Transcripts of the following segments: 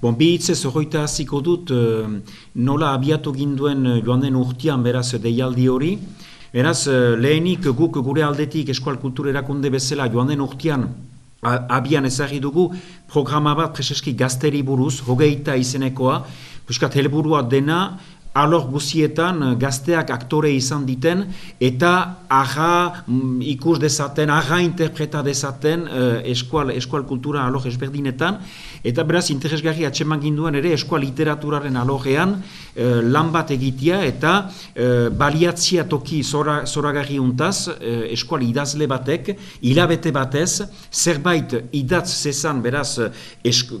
Bon, bi horreita hasiko dut eh, nola abiatu ginduen eh, joan den urtean beraz deialdi hori. Beraz, eh, lehenik guk gure aldetik eskual kultur erakunde bezala joan den urtean abian ezagri dugu programa bat preseski gazteri buruz, hogeita izenekoa, puskat helburua dena, alor guzietan eh, gazteak aktore izan diten eta aga mm, ikus dezaten, aga interpreta dezaten eh, eskual, eskual kultura alor ezberdinetan. Eta beraz interesgarri atseman ginduen ere eskual literaturaren alogean eh, lan bat egitea eta baliatzia toki zora, zoragarri untaz eskual idazle batek hilabete batez zerbait idatz zezan beraz esk,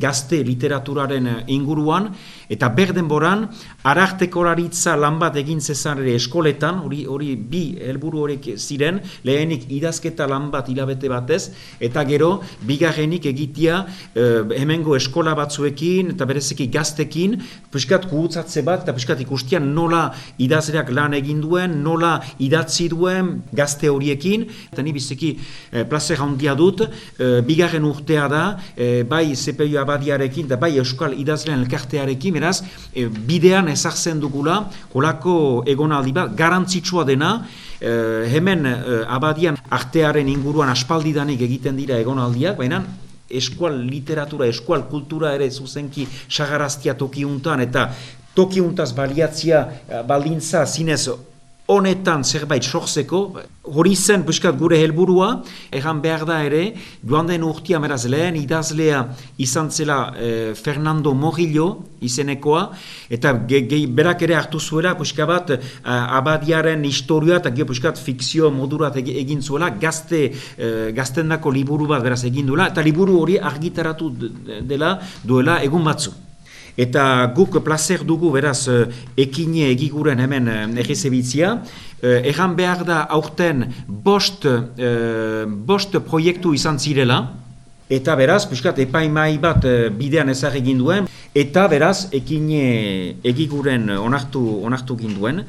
gazte literaturaren inguruan eta berdenboran arartekoraritza lan bat egin zezan ere eskoletan, hori hori bi helburu horiek ziren, lehenik idazketa lan bat hilabete batez, eta gero bigarrenik egitea eh, hemengo eskola batzuekin eta bereziki gaztekin, puskat gurutzatze bat eta puskat ikustian nola idazleak lan egin duen, nola idatzi duen gazte horiekin, eta ni biziki eh, plazer handia dut, eh, bigarren urtea da, eh, bai CPU abadiarekin eta bai euskal idazleen elkartearekin, beraz, eh, bidean ezartzen dugula, kolako egonaldi bat, garantzitsua dena, eh, hemen eh, abadian artearen inguruan aspaldidanik egiten dira egonaldiak, baina eskual literatura, eskual kultura ere zuzenki sagaraztia tokiuntan eta tokiuntaz baliatzia eh, baldintza zinez honetan zerbait sortzeko, hori zen puskat gure helburua, egan behar da ere, joan den urtia meraz lehen idazlea izan zela eh, Fernando Morillo izenekoa, eta ge, ge, berak ere hartu zuela puska bat eh, abadiaren historia eta gero puskat fikzio modurat eg- egin zuela, gazte, eh, gaztendako liburu bat beraz egin duela, eta liburu hori argitaratu dela duela egun batzu. Eta guk placer dugu beraz eh, ekine egiguren hemen eh, egizebitzia. Eh, Egan behar da aurten bost, eh, bost proiektu izan zirela. Eta beraz, piskat epaimai bat bidean ezar egin duen. Eta beraz, ekine egiguren onartu, onartu ginduen.